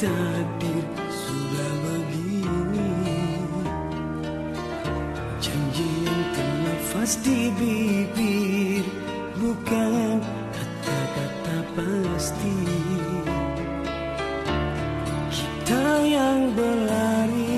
takdir sudah begini. Janji yang terlepas di bibir Bukan kata-kata pasti. Kita yang berlari